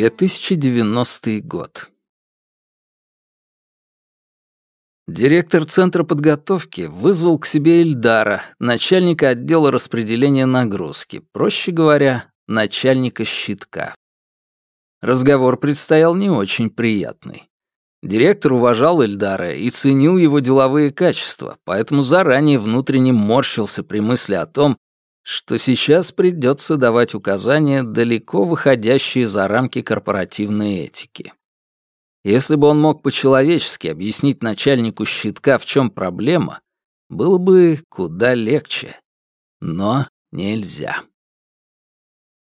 2090 год. Директор Центра подготовки вызвал к себе Эльдара, начальника отдела распределения нагрузки, проще говоря, начальника щитка. Разговор предстоял не очень приятный. Директор уважал Эльдара и ценил его деловые качества, поэтому заранее внутренне морщился при мысли о том, что сейчас придется давать указания, далеко выходящие за рамки корпоративной этики. Если бы он мог по-человечески объяснить начальнику щитка, в чем проблема, было бы куда легче. Но нельзя.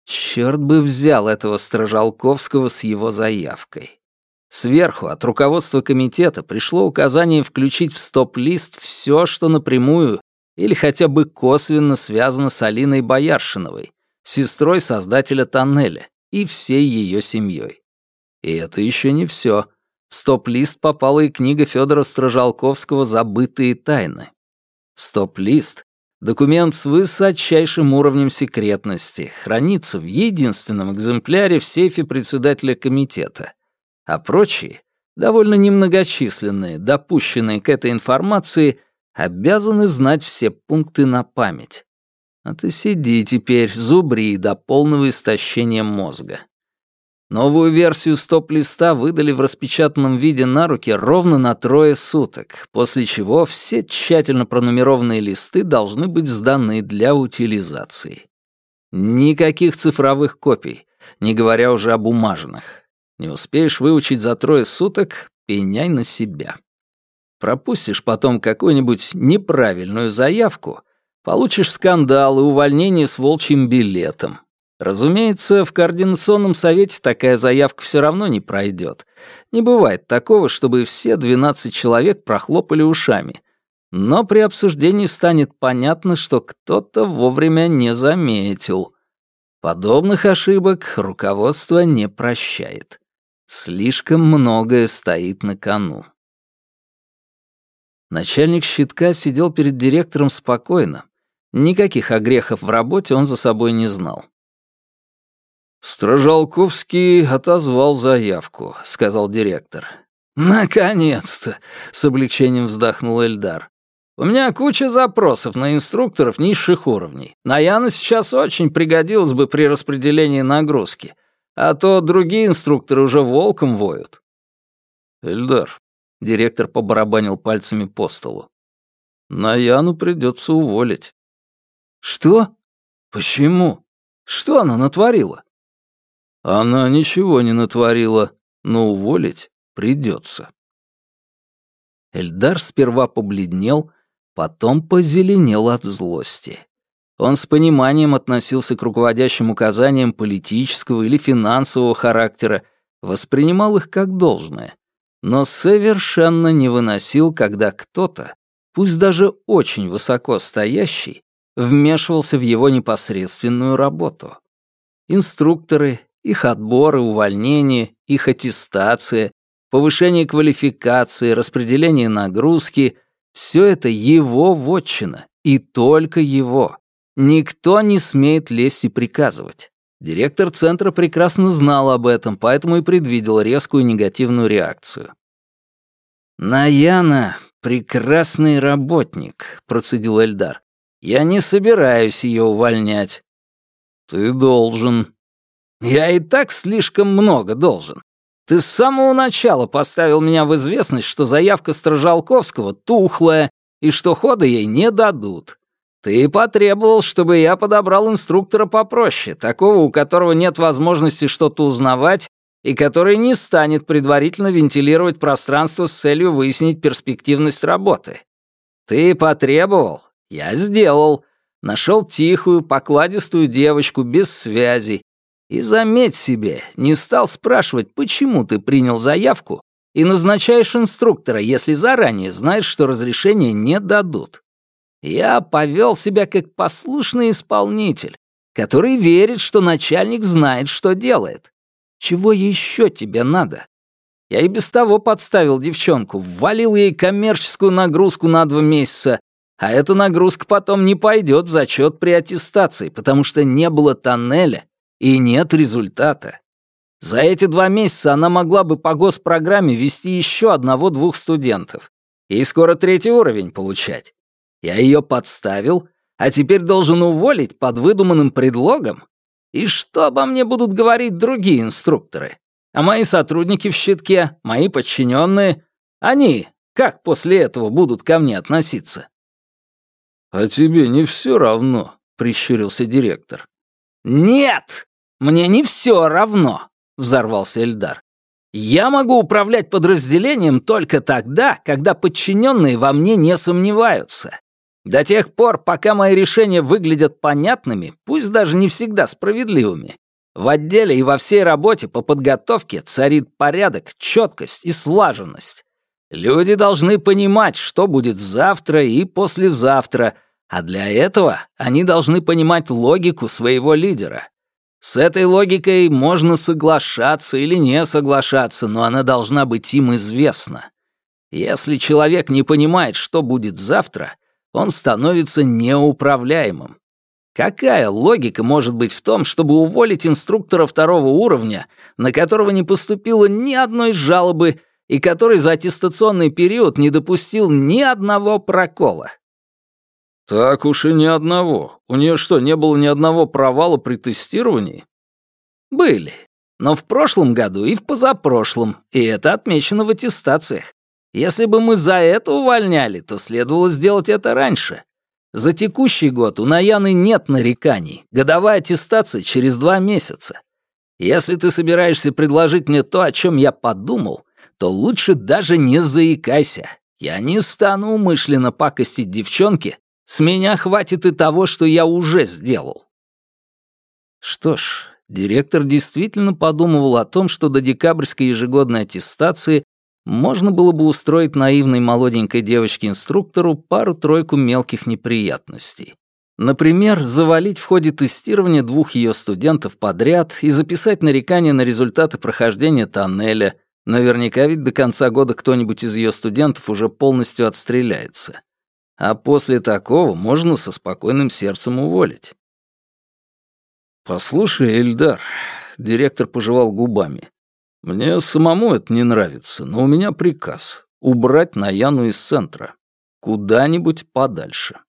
Черт бы взял этого Стражалковского с его заявкой. Сверху от руководства комитета пришло указание включить в стоп-лист все, что напрямую или хотя бы косвенно связано с Алиной Бояршиновой, сестрой создателя тоннеля, и всей ее семьей. И это еще не все. В стоп-лист попала и книга Федора Стражалковского «Забытые тайны». Стоп-лист — документ с высочайшим уровнем секретности, хранится в единственном экземпляре в сейфе председателя комитета, а прочие, довольно немногочисленные, допущенные к этой информации, обязаны знать все пункты на память. А ты сиди теперь, зубри до полного истощения мозга. Новую версию стоп-листа выдали в распечатанном виде на руки ровно на трое суток, после чего все тщательно пронумерованные листы должны быть сданы для утилизации. Никаких цифровых копий, не говоря уже о бумажных. Не успеешь выучить за трое суток — пеняй на себя. Пропустишь потом какую-нибудь неправильную заявку, получишь скандал и увольнение с волчьим билетом. Разумеется, в Координационном совете такая заявка все равно не пройдет. Не бывает такого, чтобы все 12 человек прохлопали ушами. Но при обсуждении станет понятно, что кто-то вовремя не заметил. Подобных ошибок руководство не прощает. Слишком многое стоит на кону. Начальник щитка сидел перед директором спокойно. Никаких огрехов в работе он за собой не знал. «Стражалковский отозвал заявку», — сказал директор. «Наконец-то!» — с облегчением вздохнул Эльдар. «У меня куча запросов на инструкторов низших уровней. Наяна сейчас очень пригодилась бы при распределении нагрузки, а то другие инструкторы уже волком воют». «Эльдар, Директор побарабанил пальцами по столу. «Наяну придется уволить». «Что? Почему? Что она натворила?» «Она ничего не натворила, но уволить придется». Эльдар сперва побледнел, потом позеленел от злости. Он с пониманием относился к руководящим указаниям политического или финансового характера, воспринимал их как должное но совершенно не выносил, когда кто-то, пусть даже очень высоко стоящий, вмешивался в его непосредственную работу. Инструкторы, их отборы, увольнение, их аттестация, повышение квалификации, распределение нагрузки — все это его вотчина, и только его. Никто не смеет лезть и приказывать. Директор центра прекрасно знал об этом, поэтому и предвидел резкую негативную реакцию. «Наяна — прекрасный работник», — процедил Эльдар. «Я не собираюсь ее увольнять». «Ты должен». «Я и так слишком много должен. Ты с самого начала поставил меня в известность, что заявка Стражалковского тухлая и что хода ей не дадут. Ты потребовал, чтобы я подобрал инструктора попроще, такого, у которого нет возможности что-то узнавать и который не станет предварительно вентилировать пространство с целью выяснить перспективность работы. Ты потребовал, я сделал. Нашел тихую, покладистую девочку без связи. И заметь себе, не стал спрашивать, почему ты принял заявку и назначаешь инструктора, если заранее знаешь, что разрешения не дадут. Я повел себя как послушный исполнитель, который верит, что начальник знает, что делает. Чего еще тебе надо? Я и без того подставил девчонку, ввалил ей коммерческую нагрузку на два месяца, а эта нагрузка потом не пойдет в зачет при аттестации, потому что не было тоннеля и нет результата. За эти два месяца она могла бы по госпрограмме вести еще одного-двух студентов. И скоро третий уровень получать. Я ее подставил, а теперь должен уволить под выдуманным предлогом? И что обо мне будут говорить другие инструкторы? А мои сотрудники в щитке, мои подчиненные, они как после этого будут ко мне относиться? «А тебе не все равно», — прищурился директор. «Нет, мне не все равно», — взорвался Эльдар. «Я могу управлять подразделением только тогда, когда подчиненные во мне не сомневаются. До тех пор, пока мои решения выглядят понятными, пусть даже не всегда справедливыми, в отделе и во всей работе по подготовке царит порядок, четкость и слаженность. Люди должны понимать, что будет завтра и послезавтра, а для этого они должны понимать логику своего лидера. С этой логикой можно соглашаться или не соглашаться, но она должна быть им известна. Если человек не понимает, что будет завтра, он становится неуправляемым. Какая логика может быть в том, чтобы уволить инструктора второго уровня, на которого не поступило ни одной жалобы и который за аттестационный период не допустил ни одного прокола? «Так уж и ни одного. У нее что, не было ни одного провала при тестировании?» «Были. Но в прошлом году и в позапрошлом, и это отмечено в аттестациях. Если бы мы за это увольняли, то следовало сделать это раньше. За текущий год у Наяны нет нареканий, годовая аттестация через два месяца. Если ты собираешься предложить мне то, о чем я подумал, то лучше даже не заикайся. Я не стану умышленно пакостить девчонке с меня хватит и того, что я уже сделал. Что ж, директор действительно подумывал о том, что до декабрьской ежегодной аттестации можно было бы устроить наивной молоденькой девочке-инструктору пару-тройку мелких неприятностей. Например, завалить в ходе тестирования двух ее студентов подряд и записать нарекания на результаты прохождения тоннеля. Наверняка ведь до конца года кто-нибудь из ее студентов уже полностью отстреляется а после такого можно со спокойным сердцем уволить. «Послушай, Эльдар», — директор пожевал губами, — «мне самому это не нравится, но у меня приказ — убрать Наяну из центра. Куда-нибудь подальше.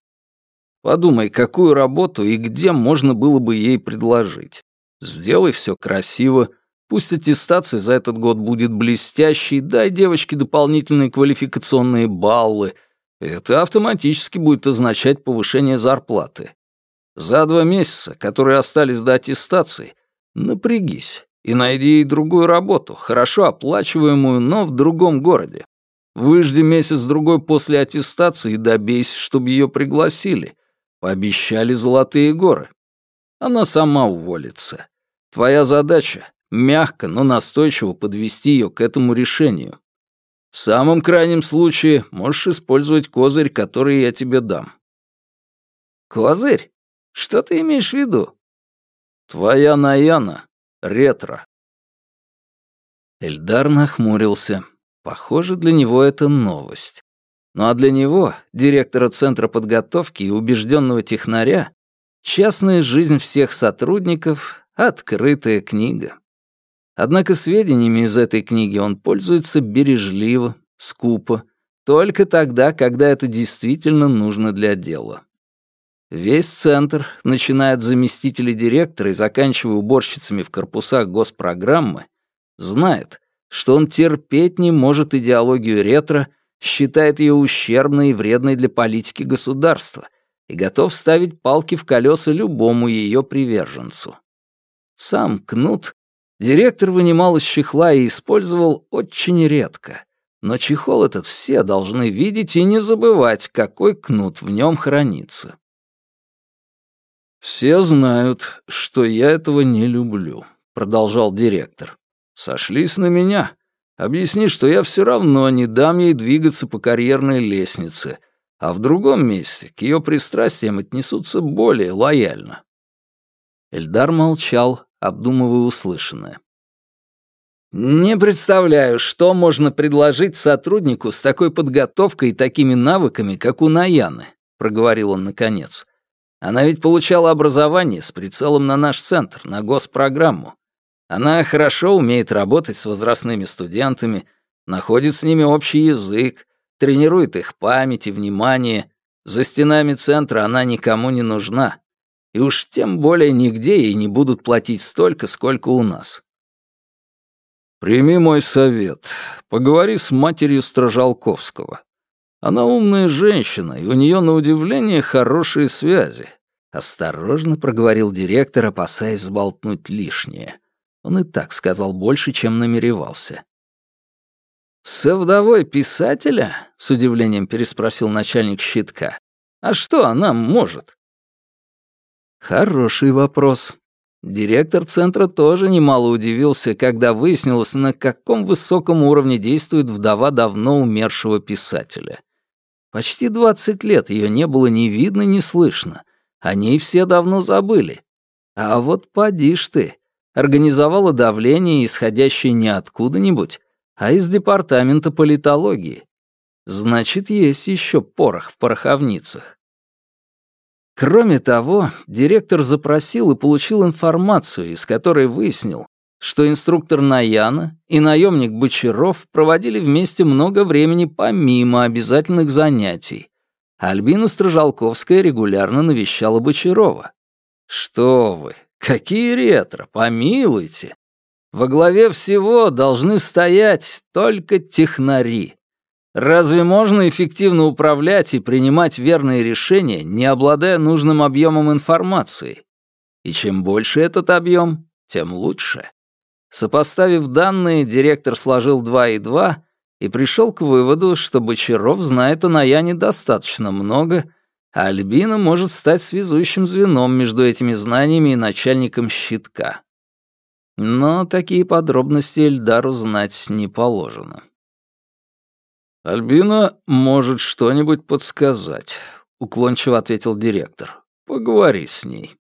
Подумай, какую работу и где можно было бы ей предложить. Сделай все красиво, пусть аттестация за этот год будет блестящей, дай девочке дополнительные квалификационные баллы — это автоматически будет означать повышение зарплаты. За два месяца, которые остались до аттестации, напрягись и найди ей другую работу, хорошо оплачиваемую, но в другом городе. Выжди месяц-другой после аттестации и добейся, чтобы ее пригласили. Пообещали золотые горы. Она сама уволится. Твоя задача — мягко, но настойчиво подвести ее к этому решению. В самом крайнем случае можешь использовать козырь, который я тебе дам». «Козырь? Что ты имеешь в виду?» «Твоя Наяна. Ретро». Эльдар нахмурился. Похоже, для него это новость. Ну а для него, директора Центра подготовки и убежденного технаря, частная жизнь всех сотрудников — открытая книга. Однако сведениями из этой книги он пользуется бережливо, скупо, только тогда, когда это действительно нужно для дела. Весь центр, начиная от заместителей директора и заканчивая уборщицами в корпусах госпрограммы, знает, что он терпеть не может идеологию ретро, считает ее ущербной и вредной для политики государства и готов ставить палки в колеса любому ее приверженцу. Сам Кнут Директор вынимал из чехла и использовал очень редко. Но чехол этот все должны видеть и не забывать, какой кнут в нем хранится. «Все знают, что я этого не люблю», — продолжал директор. «Сошлись на меня. Объясни, что я все равно не дам ей двигаться по карьерной лестнице, а в другом месте к ее пристрастиям отнесутся более лояльно». Эльдар молчал, обдумывая услышанное. «Не представляю, что можно предложить сотруднику с такой подготовкой и такими навыками, как у Наяны», — проговорил он наконец. «Она ведь получала образование с прицелом на наш центр, на госпрограмму. Она хорошо умеет работать с возрастными студентами, находит с ними общий язык, тренирует их память и внимание. За стенами центра она никому не нужна. И уж тем более нигде ей не будут платить столько, сколько у нас. «Прими мой совет. Поговори с матерью Стражалковского. Она умная женщина, и у нее, на удивление, хорошие связи», — осторожно проговорил директор, опасаясь сболтнуть лишнее. Он и так сказал больше, чем намеревался. «Со вдовой писателя?» — с удивлением переспросил начальник щитка. «А что она может?» Хороший вопрос. Директор центра тоже немало удивился, когда выяснилось, на каком высоком уровне действует вдова давно умершего писателя. Почти 20 лет ее не было ни видно, ни слышно. О ней все давно забыли. А вот поди ж ты, организовала давление, исходящее не откуда-нибудь, а из департамента политологии. Значит, есть еще порох в пороховницах. Кроме того, директор запросил и получил информацию, из которой выяснил, что инструктор Наяна и наемник Бочаров проводили вместе много времени помимо обязательных занятий. Альбина Стражалковская регулярно навещала Бочарова. Что вы, какие ретро, помилуйте. Во главе всего должны стоять только технари. Разве можно эффективно управлять и принимать верные решения, не обладая нужным объемом информации? И чем больше этот объем, тем лучше. Сопоставив данные, директор сложил 2 и 2 и пришел к выводу, что Бочаров знает о Наяне достаточно много, а Альбина может стать связующим звеном между этими знаниями и начальником щитка. Но такие подробности Эльдару знать не положено. «Альбина может что-нибудь подсказать», — уклончиво ответил директор. «Поговори с ней».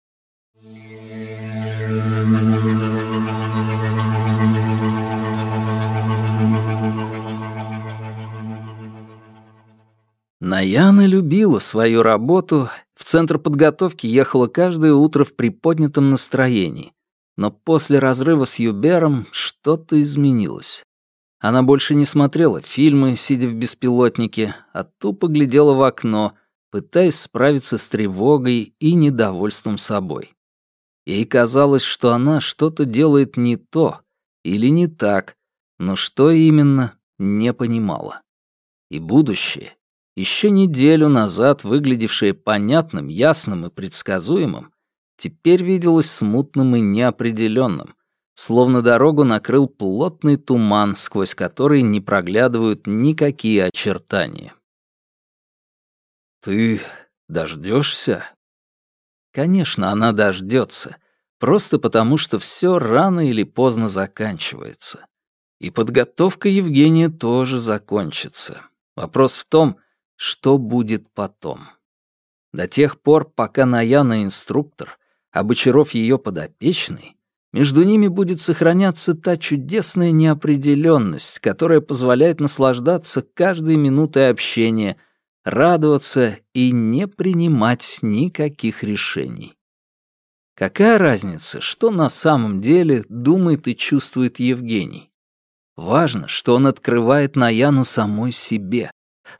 Наяна любила свою работу, в центр подготовки ехала каждое утро в приподнятом настроении. Но после разрыва с Юбером что-то изменилось. Она больше не смотрела фильмы, сидя в беспилотнике, а тупо глядела в окно, пытаясь справиться с тревогой и недовольством собой. Ей казалось, что она что-то делает не то или не так, но что именно, не понимала. И будущее, еще неделю назад выглядевшее понятным, ясным и предсказуемым, теперь виделось смутным и неопределенным, словно дорогу накрыл плотный туман, сквозь который не проглядывают никакие очертания. «Ты дождешься?» Конечно, она дождется, просто потому что все рано или поздно заканчивается. И подготовка Евгения тоже закончится. Вопрос в том, что будет потом. До тех пор, пока Наяна инструктор, а Бочаров ее подопечный, между ними будет сохраняться та чудесная неопределенность, которая позволяет наслаждаться каждой минутой общения, радоваться и не принимать никаких решений. Какая разница, что на самом деле думает и чувствует Евгений? Важно, что он открывает Наяну самой себе,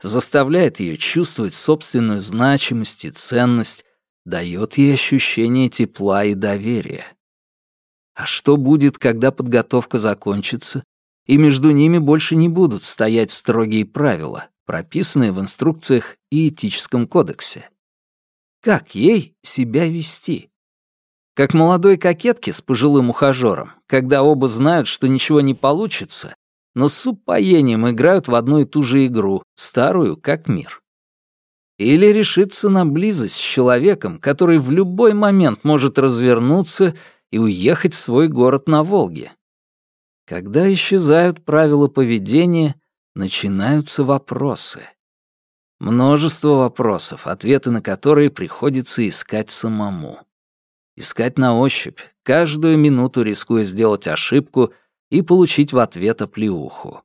заставляет ее чувствовать собственную значимость и ценность, дает ей ощущение тепла и доверия. А что будет, когда подготовка закончится, и между ними больше не будут стоять строгие правила, прописанные в инструкциях и этическом кодексе? Как ей себя вести? Как молодой кокетке с пожилым ухажером, когда оба знают, что ничего не получится, но с упоением играют в одну и ту же игру, старую как мир. Или решиться на близость с человеком, который в любой момент может развернуться и уехать в свой город на Волге. Когда исчезают правила поведения, начинаются вопросы. Множество вопросов, ответы на которые приходится искать самому. Искать на ощупь, каждую минуту рискуя сделать ошибку и получить в ответ оплеуху.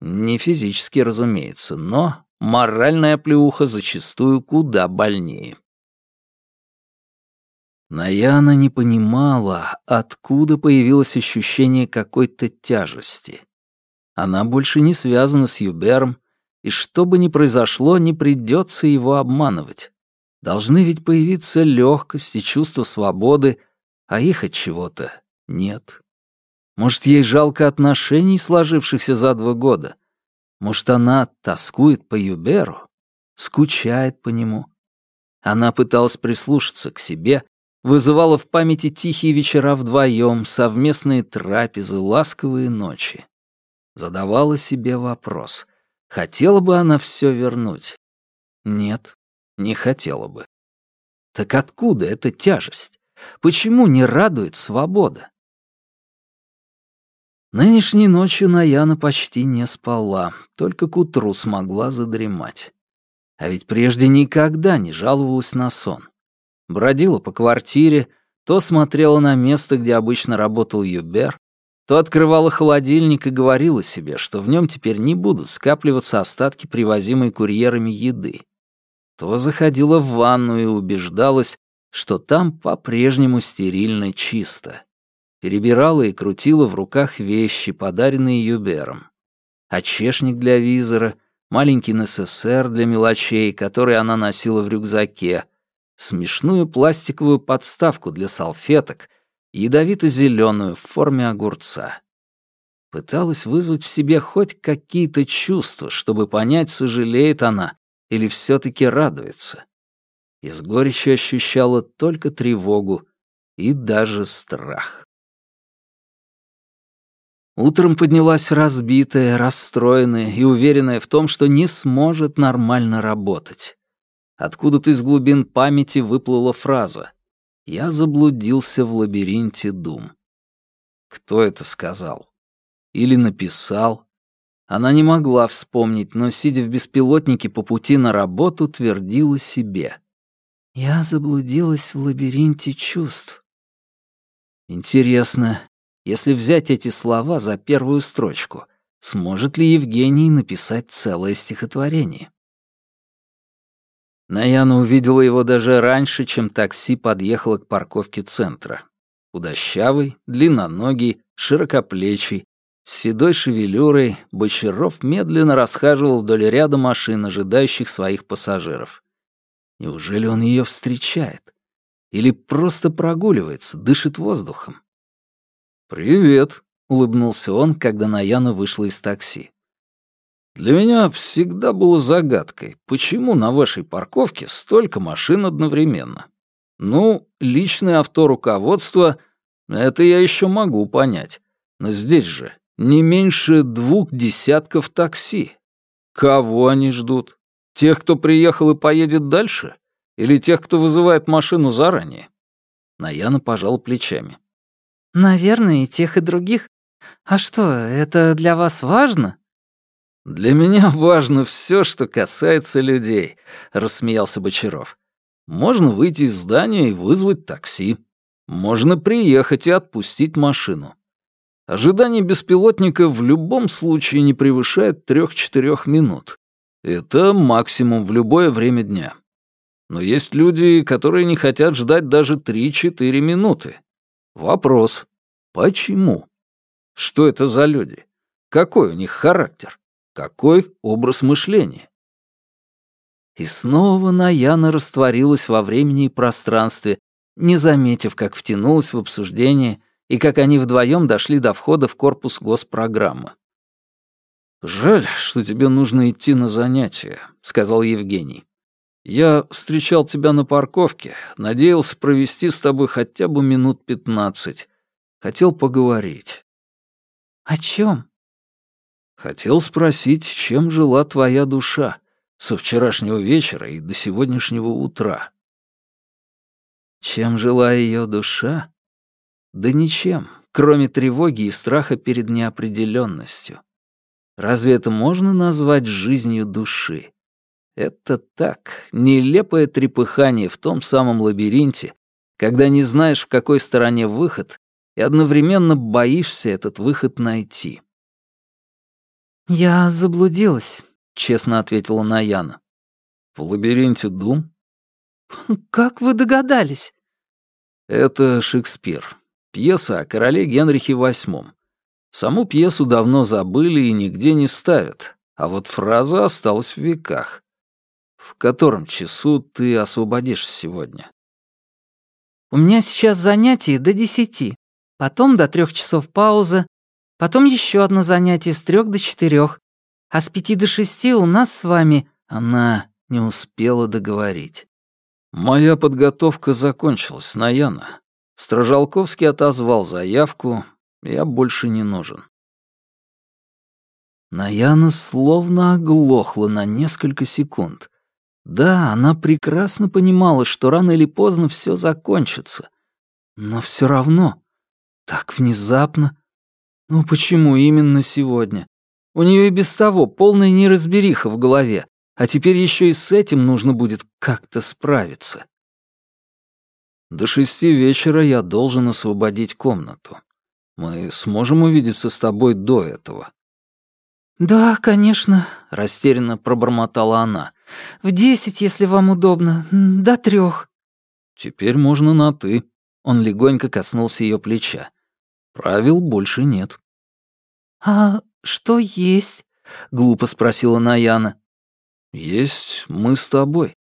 Не физически, разумеется, но моральная оплеуха зачастую куда больнее. Наяна не понимала, откуда появилось ощущение какой-то тяжести. Она больше не связана с Юбером, и что бы ни произошло, не придется его обманывать. Должны ведь появиться легкость и чувство свободы, а их от чего-то нет. Может, ей жалко отношений, сложившихся за два года? Может, она тоскует по Юберу, скучает по нему? Она пыталась прислушаться к себе, вызывала в памяти тихие вечера вдвоем, совместные трапезы, ласковые ночи. Задавала себе вопрос, хотела бы она все вернуть? Нет, не хотела бы. Так откуда эта тяжесть? Почему не радует свобода? Нынешней ночью Наяна почти не спала, только к утру смогла задремать. А ведь прежде никогда не жаловалась на сон. Бродила по квартире, то смотрела на место, где обычно работал Юбер, то открывала холодильник и говорила себе, что в нем теперь не будут скапливаться остатки привозимой курьерами еды. То заходила в ванну и убеждалась, что там по-прежнему стерильно чисто. Перебирала и крутила в руках вещи, подаренные Юбером. Очешник для визора, маленький НССР для мелочей, который она носила в рюкзаке, смешную пластиковую подставку для салфеток, ядовито-зеленую в форме огурца. Пыталась вызвать в себе хоть какие-то чувства, чтобы понять, сожалеет она или все таки радуется. И с горечью ощущала только тревогу и даже страх. Утром поднялась разбитая, расстроенная и уверенная в том, что не сможет нормально работать. Откуда-то из глубин памяти выплыла фраза «Я заблудился в лабиринте дум». Кто это сказал? Или написал? Она не могла вспомнить, но, сидя в беспилотнике по пути на работу, твердила себе. «Я заблудилась в лабиринте чувств». Интересно, если взять эти слова за первую строчку, сможет ли Евгений написать целое стихотворение? Наяна увидела его даже раньше, чем такси подъехало к парковке центра. Худощавый, длинноногий, широкоплечий, с седой шевелюрой, Бочаров медленно расхаживал вдоль ряда машин, ожидающих своих пассажиров. Неужели он ее встречает? Или просто прогуливается, дышит воздухом? «Привет», — улыбнулся он, когда Наяна вышла из такси. «Для меня всегда было загадкой, почему на вашей парковке столько машин одновременно. Ну, личное авто руководства — это я еще могу понять. Но здесь же не меньше двух десятков такси. Кого они ждут? Тех, кто приехал и поедет дальше? Или тех, кто вызывает машину заранее?» Наяна пожал плечами. «Наверное, и тех, и других. А что, это для вас важно?» «Для меня важно все, что касается людей», — рассмеялся Бочаров. «Можно выйти из здания и вызвать такси. Можно приехать и отпустить машину. Ожидание беспилотника в любом случае не превышает трех-четырех минут. Это максимум в любое время дня. Но есть люди, которые не хотят ждать даже три-четыре минуты. Вопрос. Почему? Что это за люди? Какой у них характер? Какой образ мышления? И снова Наяна растворилась во времени и пространстве, не заметив, как втянулась в обсуждение и как они вдвоем дошли до входа в корпус госпрограммы. «Жаль, что тебе нужно идти на занятия», — сказал Евгений. Я встречал тебя на парковке, надеялся провести с тобой хотя бы минут пятнадцать. Хотел поговорить. О чем? Хотел спросить, чем жила твоя душа со вчерашнего вечера и до сегодняшнего утра. Чем жила ее душа? Да ничем, кроме тревоги и страха перед неопределенностью. Разве это можно назвать жизнью души? Это так, нелепое трепыхание в том самом лабиринте, когда не знаешь, в какой стороне выход, и одновременно боишься этот выход найти. «Я заблудилась», — честно ответила Наяна. «В лабиринте дум?» «Как вы догадались?» Это Шекспир. Пьеса о короле Генрихе VIII. Саму пьесу давно забыли и нигде не ставят, а вот фраза осталась в веках. В котором часу ты освободишься сегодня? У меня сейчас занятие до десяти, потом до трех часов пауза, потом еще одно занятие с трех до четырех, а с пяти до шести у нас с вами...» Она не успела договорить. «Моя подготовка закончилась, Наяна. Стражалковский отозвал заявку, я больше не нужен». Наяна словно оглохла на несколько секунд. Да, она прекрасно понимала, что рано или поздно все закончится. Но все равно, так внезапно. Ну почему именно сегодня? У нее и без того полная неразбериха в голове, а теперь еще и с этим нужно будет как-то справиться. До шести вечера я должен освободить комнату. Мы сможем увидеться с тобой до этого. «Да, конечно», — растерянно пробормотала она. «В десять, если вам удобно. До трех». «Теперь можно на «ты». Он легонько коснулся ее плеча. «Правил больше нет». «А что есть?» — глупо спросила Наяна. «Есть мы с тобой.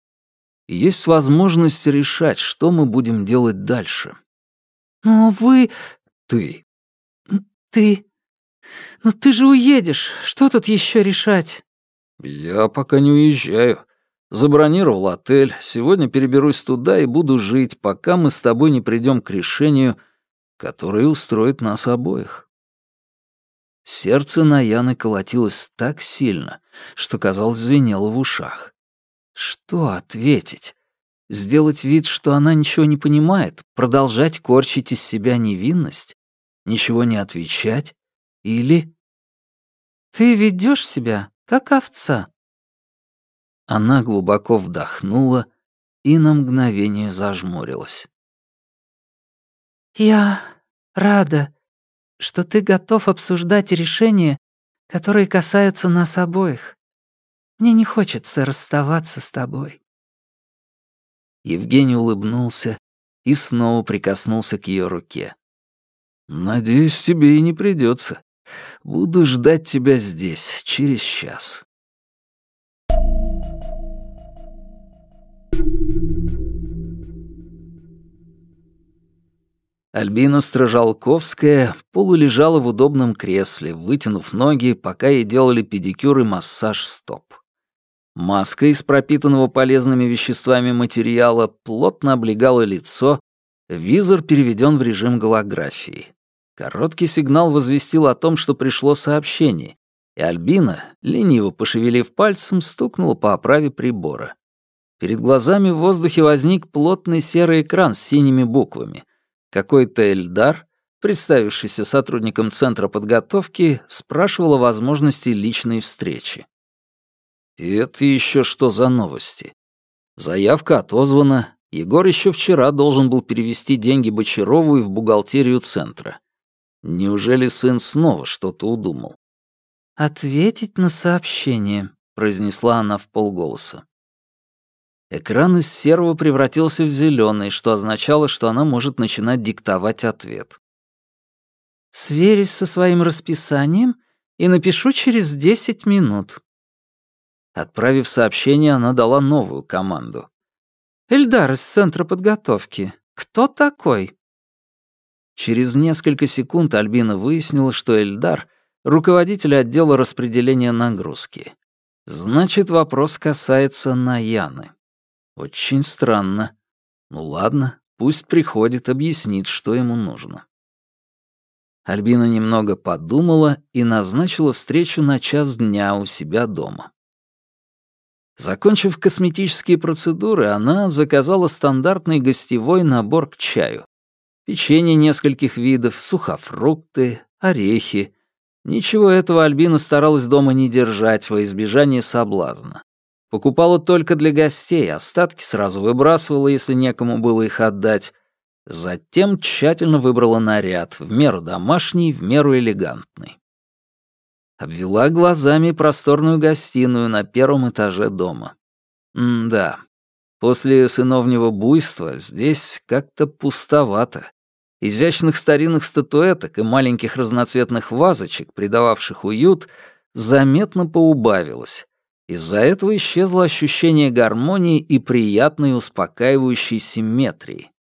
Есть возможность решать, что мы будем делать дальше». «Но вы...» «Ты». «Ты...» «Ну ты же уедешь. Что тут еще решать?» «Я пока не уезжаю. Забронировал отель. Сегодня переберусь туда и буду жить, пока мы с тобой не придем к решению, которое устроит нас обоих». Сердце Наяны колотилось так сильно, что, казалось, звенело в ушах. Что ответить? Сделать вид, что она ничего не понимает? Продолжать корчить из себя невинность? Ничего не отвечать? Или... «Ты ведешь себя, как овца». Она глубоко вдохнула и на мгновение зажмурилась. «Я рада, что ты готов обсуждать решения, которые касаются нас обоих. Мне не хочется расставаться с тобой». Евгений улыбнулся и снова прикоснулся к ее руке. «Надеюсь, тебе и не придется. Буду ждать тебя здесь через час». Альбина Стражалковская полулежала в удобном кресле, вытянув ноги, пока ей делали педикюр и массаж стоп. Маска из пропитанного полезными веществами материала плотно облегала лицо, визор переведен в режим голографии. Короткий сигнал возвестил о том, что пришло сообщение, и Альбина, лениво пошевелив пальцем, стукнула по оправе прибора. Перед глазами в воздухе возник плотный серый экран с синими буквами. Какой-то Эльдар, представившийся сотрудником Центра подготовки, спрашивал о возможности личной встречи. И это еще что за новости? Заявка отозвана. Егор еще вчера должен был перевести деньги Бочарову и в бухгалтерию Центра. Неужели сын снова что-то удумал? «Ответить на сообщение», — произнесла она в полголоса. Экран из серого превратился в зеленый, что означало, что она может начинать диктовать ответ. «Сверюсь со своим расписанием и напишу через десять минут». Отправив сообщение, она дала новую команду. «Эльдар из Центра подготовки. Кто такой?» Через несколько секунд Альбина выяснила, что Эльдар — руководитель отдела распределения нагрузки. Значит, вопрос касается Наяны. Очень странно. Ну ладно, пусть приходит, объяснит, что ему нужно. Альбина немного подумала и назначила встречу на час дня у себя дома. Закончив косметические процедуры, она заказала стандартный гостевой набор к чаю. Печенье нескольких видов, сухофрукты, орехи. Ничего этого Альбина старалась дома не держать во избежание соблазна. Покупала только для гостей, остатки сразу выбрасывала, если некому было их отдать. Затем тщательно выбрала наряд, в меру домашний, в меру элегантный. Обвела глазами просторную гостиную на первом этаже дома. М да, После сыновнего буйства здесь как-то пустовато. Изящных старинных статуэток и маленьких разноцветных вазочек, придававших уют, заметно поубавилось. Из-за этого исчезло ощущение гармонии и приятной успокаивающей симметрии.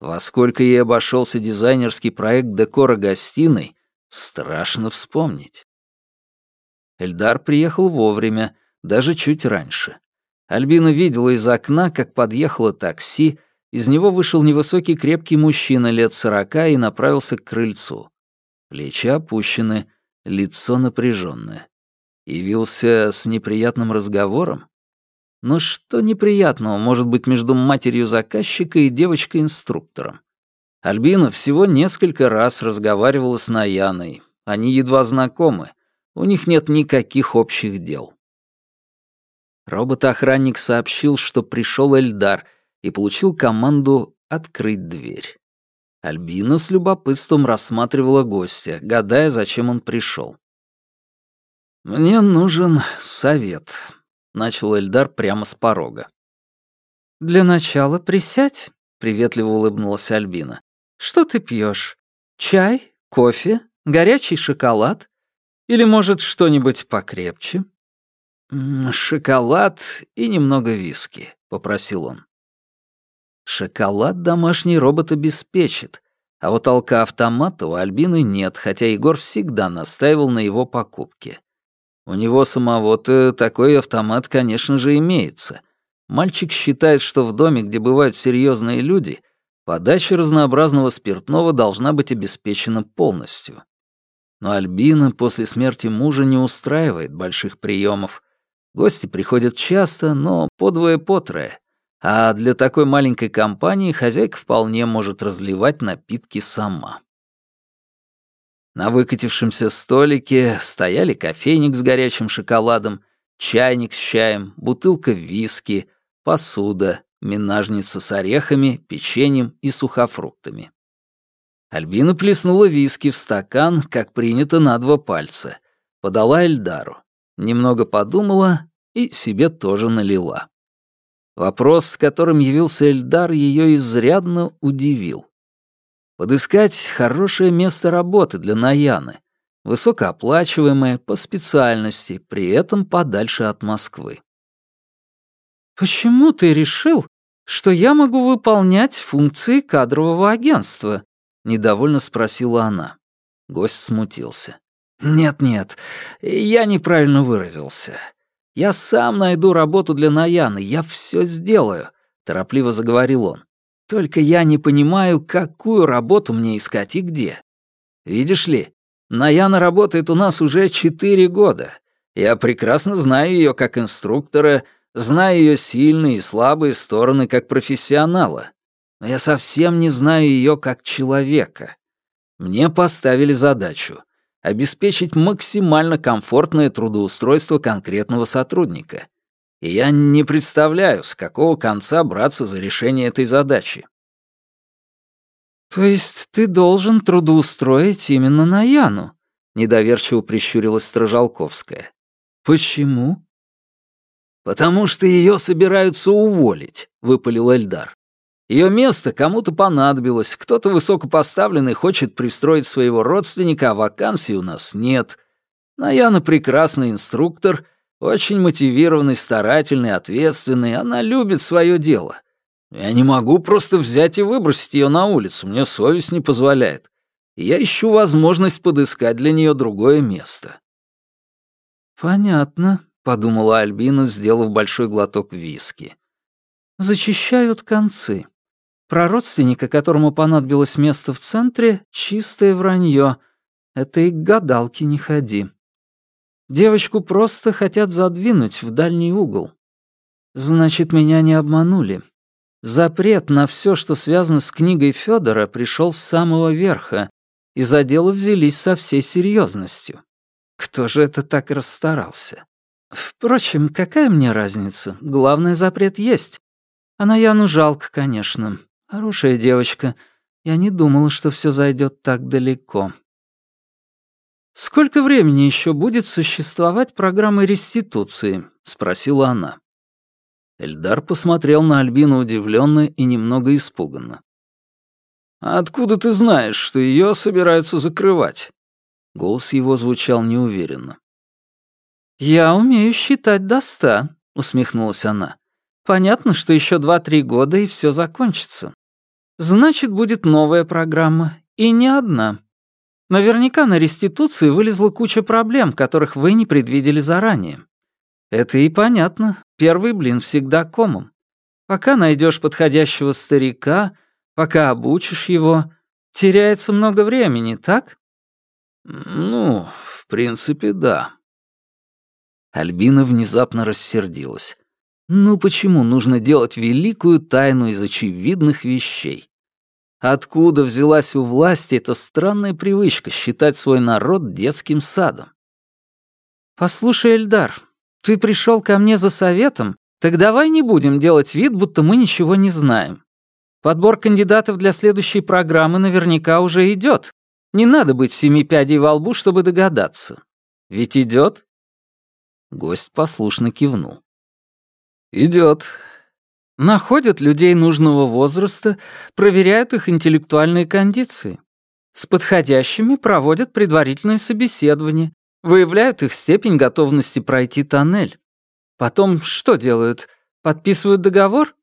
Во сколько ей обошелся дизайнерский проект декора гостиной, страшно вспомнить. Эльдар приехал вовремя, даже чуть раньше. Альбина видела из окна, как подъехало такси, из него вышел невысокий крепкий мужчина лет сорока и направился к крыльцу. Плечи опущены, лицо напряженное. Явился с неприятным разговором? Но что неприятного может быть между матерью заказчика и девочкой-инструктором? Альбина всего несколько раз разговаривала с Наяной. Они едва знакомы. У них нет никаких общих дел. Робот-охранник сообщил, что пришел Эльдар и получил команду открыть дверь. Альбина с любопытством рассматривала гостя, гадая, зачем он пришел. «Мне нужен совет», — начал Эльдар прямо с порога. «Для начала присядь», — приветливо улыбнулась Альбина. «Что ты пьешь? Чай? Кофе? Горячий шоколад? Или, может, что-нибудь покрепче?» «Шоколад и немного виски», — попросил он. Шоколад домашний робот обеспечит, а вот алка-автомата у Альбины нет, хотя Егор всегда настаивал на его покупке. У него самого-то такой автомат, конечно же, имеется. Мальчик считает, что в доме, где бывают серьезные люди, подача разнообразного спиртного должна быть обеспечена полностью. Но Альбина после смерти мужа не устраивает больших приемов, Гости приходят часто, но по двое-по трое. А для такой маленькой компании хозяйка вполне может разливать напитки сама. На выкатившемся столике стояли кофейник с горячим шоколадом, чайник с чаем, бутылка виски, посуда, минажница с орехами, печеньем и сухофруктами. Альбина плеснула виски в стакан, как принято на два пальца, подала Эльдару немного подумала и себе тоже налила. Вопрос, с которым явился Эльдар, ее изрядно удивил. Подыскать хорошее место работы для Наяны, высокооплачиваемое по специальности, при этом подальше от Москвы. «Почему ты решил, что я могу выполнять функции кадрового агентства?» — недовольно спросила она. Гость смутился. «Нет-нет, я неправильно выразился. Я сам найду работу для Наяны, я все сделаю», — торопливо заговорил он. «Только я не понимаю, какую работу мне искать и где. Видишь ли, Наяна работает у нас уже четыре года. Я прекрасно знаю ее как инструктора, знаю ее сильные и слабые стороны как профессионала. Но я совсем не знаю ее как человека. Мне поставили задачу — обеспечить максимально комфортное трудоустройство конкретного сотрудника. И я не представляю, с какого конца браться за решение этой задачи. «То есть ты должен трудоустроить именно Наяну?» — недоверчиво прищурилась Стражалковская. «Почему?» «Потому что ее собираются уволить», — выпалил Эльдар. Ее место кому-то понадобилось, кто-то высокопоставленный хочет пристроить своего родственника, а вакансий у нас нет. Наяна прекрасный инструктор, очень мотивированный, старательный, ответственный, она любит свое дело. Я не могу просто взять и выбросить ее на улицу, мне совесть не позволяет. я ищу возможность подыскать для нее другое место. «Понятно», — подумала Альбина, сделав большой глоток виски. «Зачищают концы. Про родственника, которому понадобилось место в центре, чистое вранье. Это и к гадалке не ходи. Девочку просто хотят задвинуть в дальний угол. Значит, меня не обманули. Запрет на все, что связано с книгой Федора, пришел с самого верха, и за дело взялись со всей серьезностью. Кто же это так расстарался? Впрочем, какая мне разница? Главное, запрет есть. А на Яну жалко, конечно. Хорошая девочка. Я не думала, что все зайдет так далеко. «Сколько времени еще будет существовать программа реституции?» — спросила она. Эльдар посмотрел на Альбину удивленно и немного испуганно. «Откуда ты знаешь, что ее собираются закрывать?» Голос его звучал неуверенно. «Я умею считать до ста», — усмехнулась она. «Понятно, что еще два-три года, и все закончится. Значит, будет новая программа, и не одна. Наверняка на реституции вылезла куча проблем, которых вы не предвидели заранее. Это и понятно. Первый блин всегда комом. Пока найдешь подходящего старика, пока обучишь его, теряется много времени, так? Ну, в принципе, да. Альбина внезапно рассердилась. Ну почему нужно делать великую тайну из очевидных вещей? Откуда взялась у власти эта странная привычка считать свой народ детским садом? «Послушай, Эльдар, ты пришел ко мне за советом, так давай не будем делать вид, будто мы ничего не знаем. Подбор кандидатов для следующей программы наверняка уже идет. Не надо быть семи пядей во лбу, чтобы догадаться. Ведь идет? Гость послушно кивнул. Идет. Находят людей нужного возраста, проверяют их интеллектуальные кондиции. С подходящими проводят предварительное собеседование, выявляют их степень готовности пройти тоннель. Потом что делают? Подписывают договор?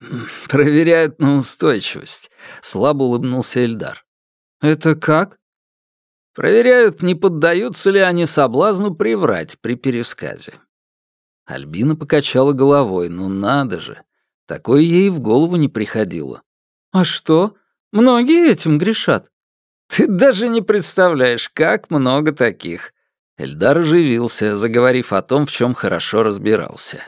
Проверяют на устойчивость, слабо улыбнулся Эльдар. Это как? Проверяют, не поддаются ли они соблазну приврать при пересказе. Альбина покачала головой. Ну надо же. Такое ей в голову не приходило. А что? Многие этим грешат. Ты даже не представляешь, как много таких. Эльдар оживился, заговорив о том, в чем хорошо разбирался.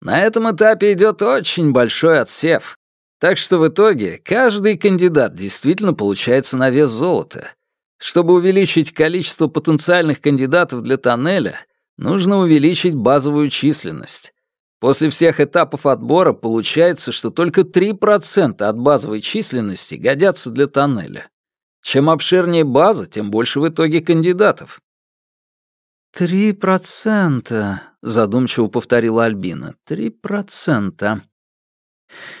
На этом этапе идет очень большой отсев. Так что в итоге каждый кандидат действительно получается на вес золота. Чтобы увеличить количество потенциальных кандидатов для тоннеля, нужно увеличить базовую численность. После всех этапов отбора получается, что только 3% от базовой численности годятся для тоннеля. Чем обширнее база, тем больше в итоге кандидатов. «Три процента», — задумчиво повторила Альбина. «Три процента».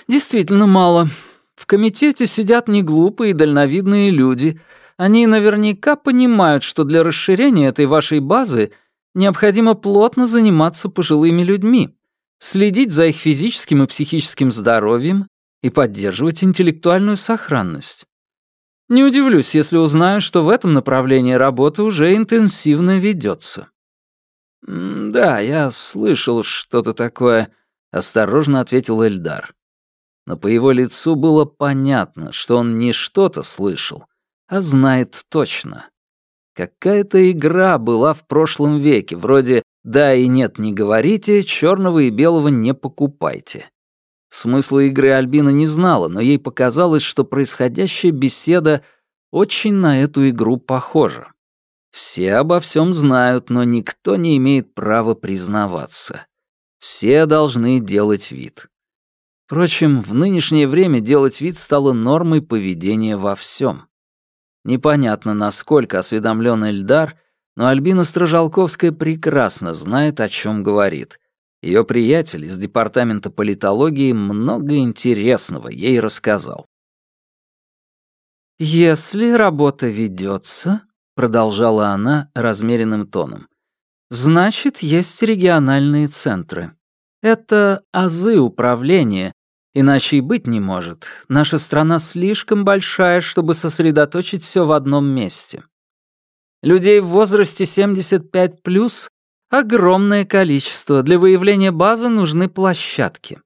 «Действительно мало. В комитете сидят неглупые и дальновидные люди. Они наверняка понимают, что для расширения этой вашей базы необходимо плотно заниматься пожилыми людьми, следить за их физическим и психическим здоровьем и поддерживать интеллектуальную сохранность. Не удивлюсь, если узнаю, что в этом направлении работа уже интенсивно ведется. «Да, я слышал что-то такое», — осторожно ответил Эльдар. Но по его лицу было понятно, что он не что-то слышал, а знает точно. Какая-то игра была в прошлом веке, вроде «да» и «нет» не говорите, черного и белого не покупайте. Смысла игры Альбина не знала, но ей показалось, что происходящая беседа очень на эту игру похожа. Все обо всем знают, но никто не имеет права признаваться. Все должны делать вид. Впрочем, в нынешнее время делать вид стало нормой поведения во всем. Непонятно, насколько осведомлен Эльдар, но Альбина Стражалковская прекрасно знает, о чем говорит — ее приятель из департамента политологии много интересного ей рассказал. «Если работа ведется, продолжала она размеренным тоном, «значит, есть региональные центры. Это азы управления, иначе и быть не может. Наша страна слишком большая, чтобы сосредоточить все в одном месте. Людей в возрасте 75+, Огромное количество. Для выявления базы нужны площадки.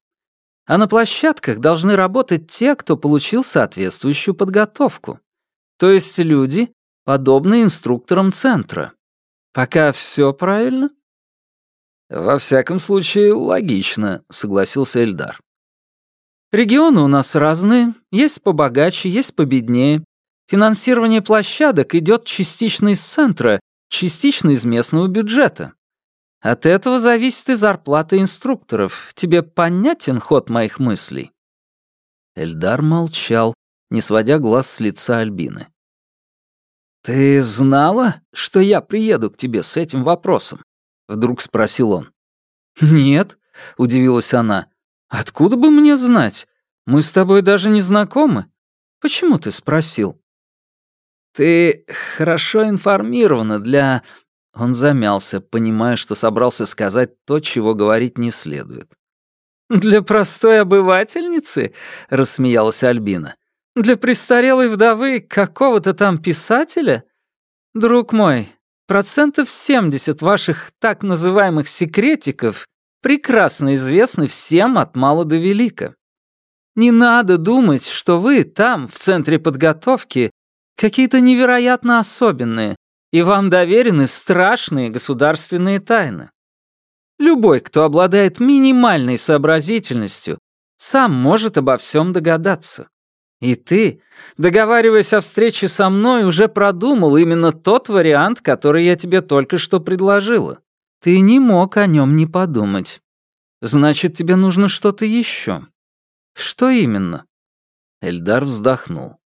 А на площадках должны работать те, кто получил соответствующую подготовку. То есть люди, подобные инструкторам центра. Пока все правильно? Во всяком случае, логично, согласился Эльдар. Регионы у нас разные, есть побогаче, есть победнее. Финансирование площадок идет частично из центра, частично из местного бюджета. От этого зависит и зарплата инструкторов. Тебе понятен ход моих мыслей?» Эльдар молчал, не сводя глаз с лица Альбины. «Ты знала, что я приеду к тебе с этим вопросом?» — вдруг спросил он. «Нет, — удивилась она. «Откуда бы мне знать? Мы с тобой даже не знакомы. Почему ты спросил?» «Ты хорошо информирована для...» Он замялся, понимая, что собрался сказать то, чего говорить не следует. «Для простой обывательницы?» — рассмеялась Альбина. «Для престарелой вдовы какого-то там писателя? Друг мой, процентов 70 ваших так называемых секретиков прекрасно известны всем от мала до велика. Не надо думать, что вы там, в центре подготовки, какие-то невероятно особенные, и вам доверены страшные государственные тайны. Любой, кто обладает минимальной сообразительностью, сам может обо всем догадаться. И ты, договариваясь о встрече со мной, уже продумал именно тот вариант, который я тебе только что предложила. Ты не мог о нем не подумать. Значит, тебе нужно что-то еще. Что именно? Эльдар вздохнул.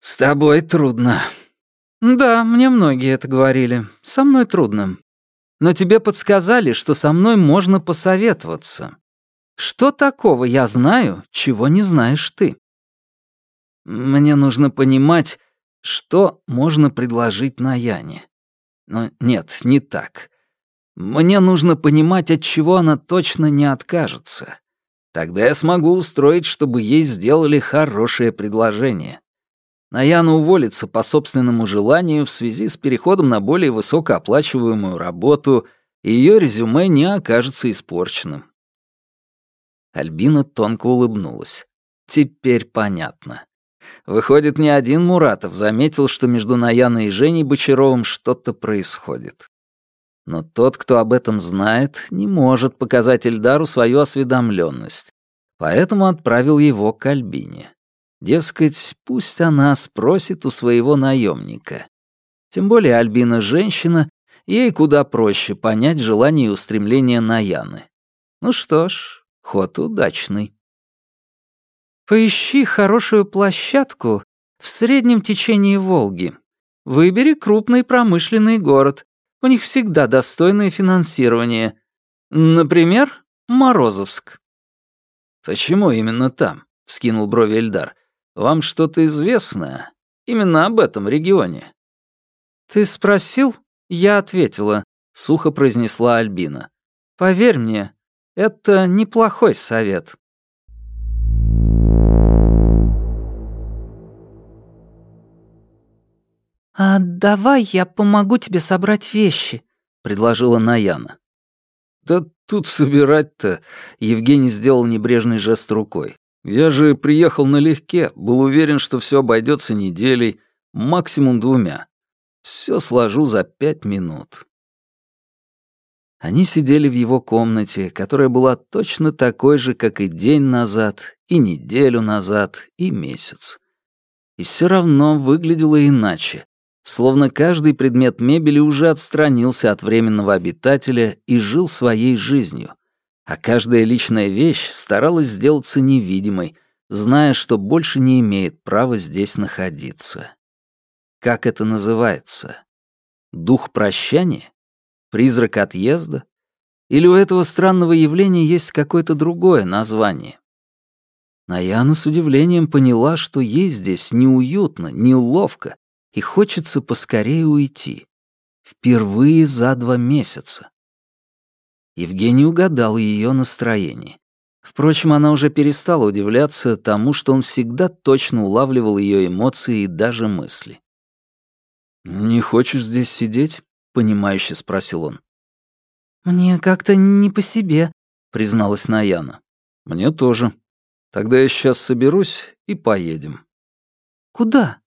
«С тобой трудно». «Да, мне многие это говорили. Со мной трудно но тебе подсказали, что со мной можно посоветоваться. Что такого я знаю, чего не знаешь ты? Мне нужно понимать, что можно предложить Наяне. Но нет, не так. Мне нужно понимать, от чего она точно не откажется. Тогда я смогу устроить, чтобы ей сделали хорошее предложение. Наяна уволится по собственному желанию в связи с переходом на более высокооплачиваемую работу, и ее резюме не окажется испорченным. Альбина тонко улыбнулась. Теперь понятно. Выходит, ни один Муратов заметил, что между Наяной и Женей Бочаровым что-то происходит. Но тот, кто об этом знает, не может показать Эльдару свою осведомленность, поэтому отправил его к Альбине. Дескать, пусть она спросит у своего наемника. Тем более Альбина женщина, ей куда проще понять желание и устремления Наяны. Ну что ж, ход удачный. Поищи хорошую площадку в среднем течении Волги. Выбери крупный промышленный город. У них всегда достойное финансирование. Например, Морозовск. «Почему именно там?» — вскинул брови Эльдар. Вам что-то известно именно об этом регионе?» «Ты спросил?» Я ответила, — сухо произнесла Альбина. «Поверь мне, это неплохой совет». «А давай я помогу тебе собрать вещи», — предложила Наяна. «Да тут собирать-то...» — Евгений сделал небрежный жест рукой. Я же приехал налегке, был уверен, что все обойдется неделей, максимум двумя. Все сложу за пять минут. Они сидели в его комнате, которая была точно такой же, как и день назад, и неделю назад, и месяц. И все равно выглядело иначе, словно каждый предмет мебели уже отстранился от временного обитателя и жил своей жизнью, а каждая личная вещь старалась сделаться невидимой, зная, что больше не имеет права здесь находиться. Как это называется? Дух прощания? Призрак отъезда? Или у этого странного явления есть какое-то другое название? Наяна с удивлением поняла, что ей здесь неуютно, неловко, и хочется поскорее уйти. Впервые за два месяца. Евгений угадал ее настроение. Впрочем, она уже перестала удивляться тому, что он всегда точно улавливал ее эмоции и даже мысли. «Не хочешь здесь сидеть?» — понимающе спросил он. «Мне как-то не по себе», — призналась Наяна. «Мне тоже. Тогда я сейчас соберусь и поедем». «Куда?»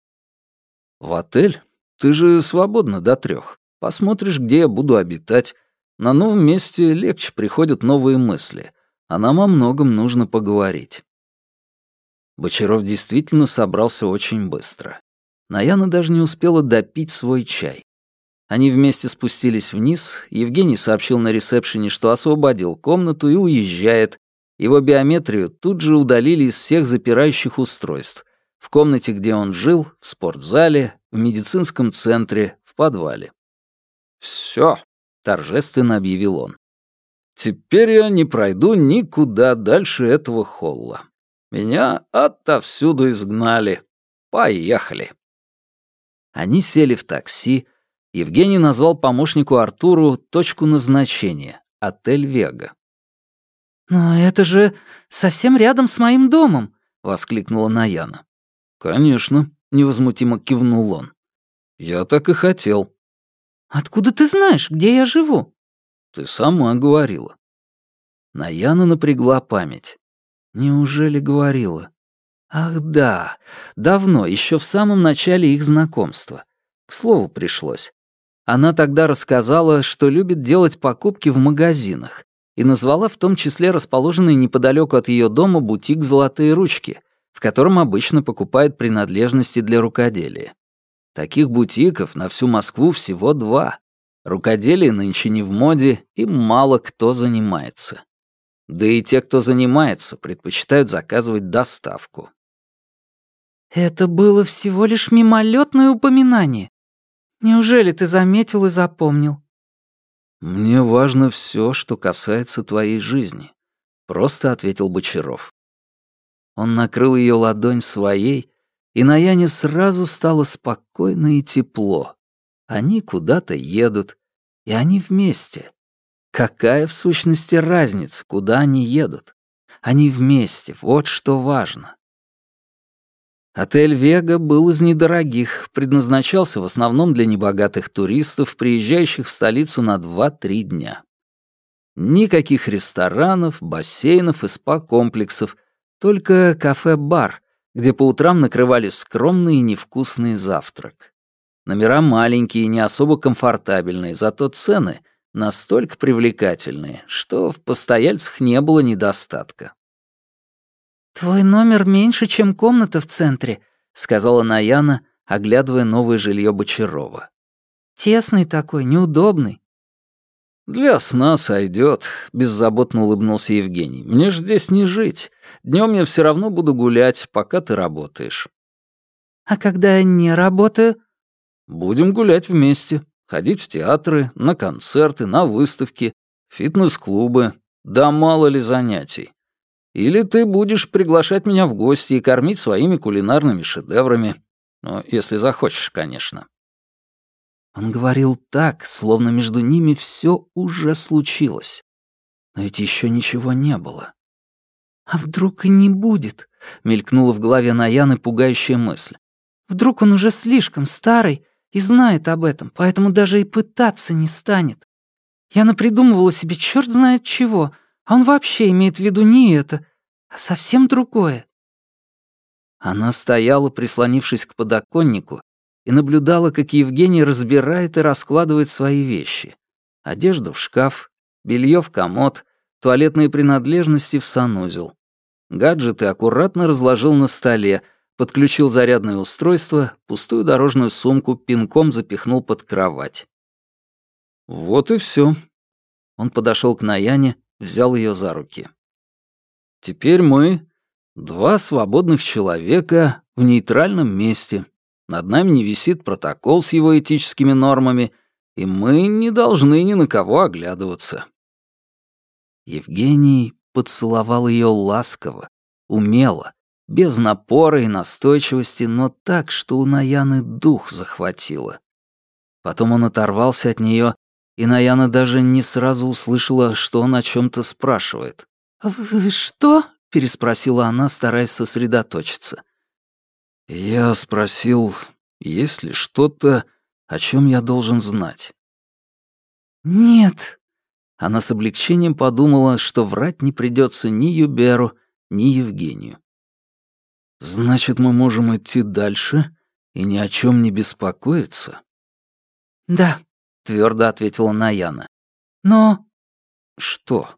«В отель. Ты же свободна до трех. Посмотришь, где я буду обитать, на новом месте легче приходят новые мысли, а нам о многом нужно поговорить. Бочаров действительно собрался очень быстро. Наяна даже не успела допить свой чай. Они вместе спустились вниз, Евгений сообщил на ресепшене, что освободил комнату и уезжает. Его биометрию тут же удалили из всех запирающих устройств. В комнате, где он жил, в спортзале, в медицинском центре, в подвале. «Всё», торжественно объявил он. Теперь я не пройду никуда дальше этого холла. Меня отовсюду изгнали. Поехали. Они сели в такси. Евгений назвал помощнику Артуру точку назначения — отель «Вега». «Но это же совсем рядом с моим домом!» — воскликнула Наяна. «Конечно», — невозмутимо кивнул он. «Я так и хотел». «Откуда ты знаешь, где я живу?» «Ты сама говорила». Наяна напрягла память. Неужели говорила? Ах да, давно, еще в самом начале их знакомства. К слову пришлось. Она тогда рассказала, что любит делать покупки в магазинах, и назвала в том числе расположенный неподалеку от ее дома бутик «Золотые ручки», в котором обычно покупают принадлежности для рукоделия. Таких бутиков на всю Москву всего два. Рукоделие нынче не в моде, и мало кто занимается. Да и те, кто занимается, предпочитают заказывать доставку. «Это было всего лишь мимолетное упоминание. Неужели ты заметил и запомнил?» «Мне важно все, что касается твоей жизни», — просто ответил Бочаров. Он накрыл ее ладонь своей, и на Яне сразу стало спокойно и тепло. Они куда-то едут, и они вместе. Какая, в сущности, разница, куда они едут? Они вместе, вот что важно. Отель «Вега» был из недорогих, предназначался в основном для небогатых туристов, приезжающих в столицу на 2-3 дня. Никаких ресторанов, бассейнов и спа-комплексов, только кафе-бар, где по утрам накрывали скромный и невкусный завтрак. Номера маленькие не особо комфортабельные, зато цены — настолько привлекательные, что в постояльцах не было недостатка. «Твой номер меньше, чем комната в центре», — сказала Наяна, оглядывая новое жилье Бочарова. «Тесный такой, неудобный». «Для сна сойдет», — беззаботно улыбнулся Евгений. «Мне же здесь не жить. Днем я все равно буду гулять, пока ты работаешь». «А когда я не работаю?» «Будем гулять вместе», Ходить в театры, на концерты, на выставки, фитнес-клубы. Да мало ли занятий. Или ты будешь приглашать меня в гости и кормить своими кулинарными шедеврами. Ну, если захочешь, конечно. Он говорил так, словно между ними все уже случилось. Но ведь еще ничего не было. «А вдруг и не будет?» — мелькнула в голове Наяны пугающая мысль. «Вдруг он уже слишком старый и знает об этом, поэтому даже и пытаться не станет. Я напридумывала себе черт знает чего, а он вообще имеет в виду не это, а совсем другое. Она стояла, прислонившись к подоконнику, и наблюдала, как Евгений разбирает и раскладывает свои вещи. Одежду в шкаф, белье в комод, туалетные принадлежности в санузел. Гаджеты аккуратно разложил на столе, подключил зарядное устройство, пустую дорожную сумку пинком запихнул под кровать. Вот и все. Он подошел к Наяне, взял ее за руки. Теперь мы — два свободных человека в нейтральном месте. Над нами не висит протокол с его этическими нормами, и мы не должны ни на кого оглядываться. Евгений поцеловал ее ласково, умело, без напора и настойчивости, но так, что у Наяны дух захватило. Потом он оторвался от нее, и Наяна даже не сразу услышала, что он о чем то спрашивает. «Вы что?» — переспросила она, стараясь сосредоточиться. Я спросил, есть ли что-то, о чем я должен знать. «Нет». Она с облегчением подумала, что врать не придется ни Юберу, ни Евгению. Значит, мы можем идти дальше и ни о чем не беспокоиться? Да, твердо ответила Наяна. Но... Что?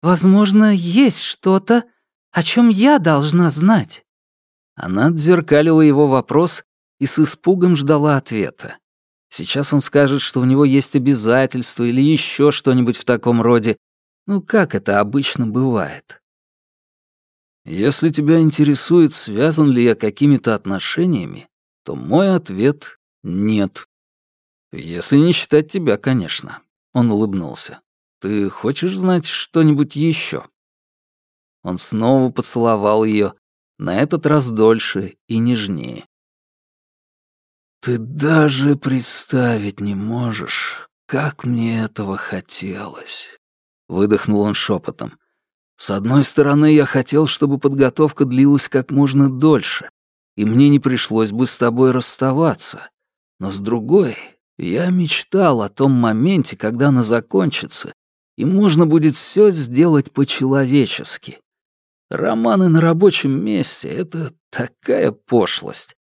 Возможно, есть что-то, о чем я должна знать. Она отзеркалила его вопрос и с испугом ждала ответа. Сейчас он скажет, что у него есть обязательства или еще что-нибудь в таком роде. Ну, как это обычно бывает? Если тебя интересует, связан ли я какими-то отношениями, то мой ответ — нет. Если не считать тебя, конечно. Он улыбнулся. ты хочешь знать что-нибудь еще? Он снова поцеловал ее, на этот раз дольше и нежнее. «Ты даже представить не можешь, как мне этого хотелось», — выдохнул он шепотом. «С одной стороны, я хотел, чтобы подготовка длилась как можно дольше, и мне не пришлось бы с тобой расставаться. Но с другой, я мечтал о том моменте, когда она закончится, и можно будет все сделать по-человечески. Романы на рабочем месте — это такая пошлость.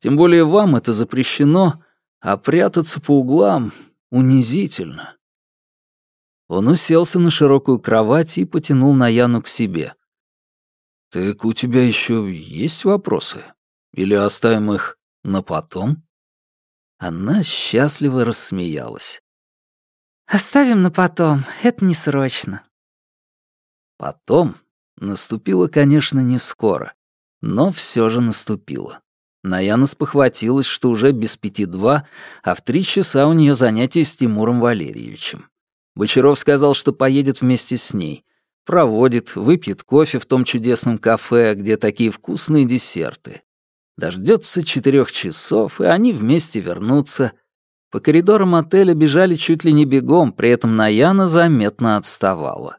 Тем более вам это запрещено, а прятаться по углам унизительно. Он уселся на широкую кровать и потянул Наяну к себе. «Так у тебя еще есть вопросы? Или оставим их на потом?» Она счастливо рассмеялась. «Оставим на потом, это не срочно». Потом наступило, конечно, не скоро, но все же наступило. Наяна спохватилась, что уже без пяти два, а в три часа у нее занятия с Тимуром Валерьевичем. Бочаров сказал, что поедет вместе с ней. Проводит, выпьет кофе в том чудесном кафе, где такие вкусные десерты. Дождется четырех часов, и они вместе вернутся. По коридорам отеля бежали чуть ли не бегом, при этом Наяна заметно отставала.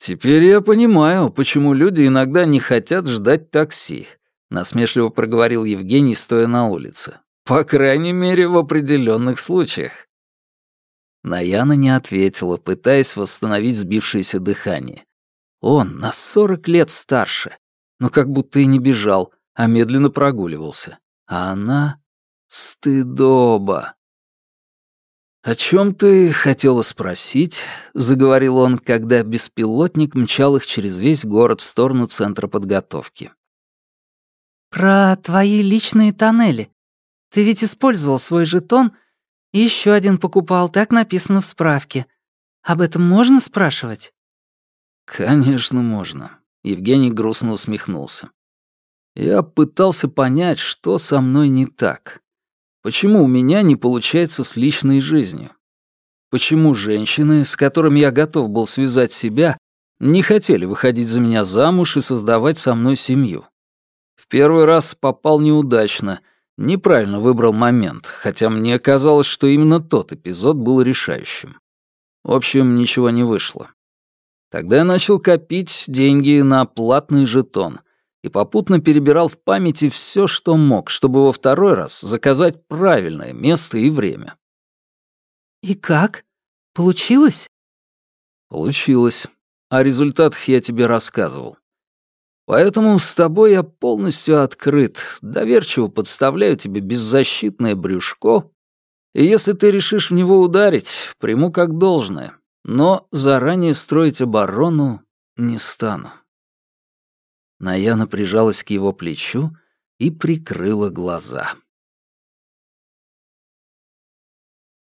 «Теперь я понимаю, почему люди иногда не хотят ждать такси», — насмешливо проговорил Евгений, стоя на улице. «По крайней мере, в определенных случаях». Наяна не ответила, пытаясь восстановить сбившееся дыхание. Он на сорок лет старше, но как будто и не бежал, а медленно прогуливался. А она — стыдоба. «О чем ты хотела спросить?» — заговорил он, когда беспилотник мчал их через весь город в сторону центра подготовки. «Про твои личные тоннели. Ты ведь использовал свой жетон и еще один покупал, так написано в справке. Об этом можно спрашивать?» «Конечно, можно», — Евгений грустно усмехнулся. Я пытался понять, что со мной не так. Почему у меня не получается с личной жизнью? Почему женщины, с которыми я готов был связать себя, не хотели выходить за меня замуж и создавать со мной семью? В первый раз попал неудачно, неправильно выбрал момент, хотя мне казалось, что именно тот эпизод был решающим. В общем, ничего не вышло. Тогда я начал копить деньги на платный жетон — и попутно перебирал в памяти все, что мог, чтобы во второй раз заказать правильное место и время. «И как? Получилось?» «Получилось. О результатах я тебе рассказывал. Поэтому с тобой я полностью открыт, доверчиво подставляю тебе беззащитное брюшко, и если ты решишь в него ударить, приму как должное, но заранее строить оборону не стану». Наяна прижалась к его плечу и прикрыла глаза.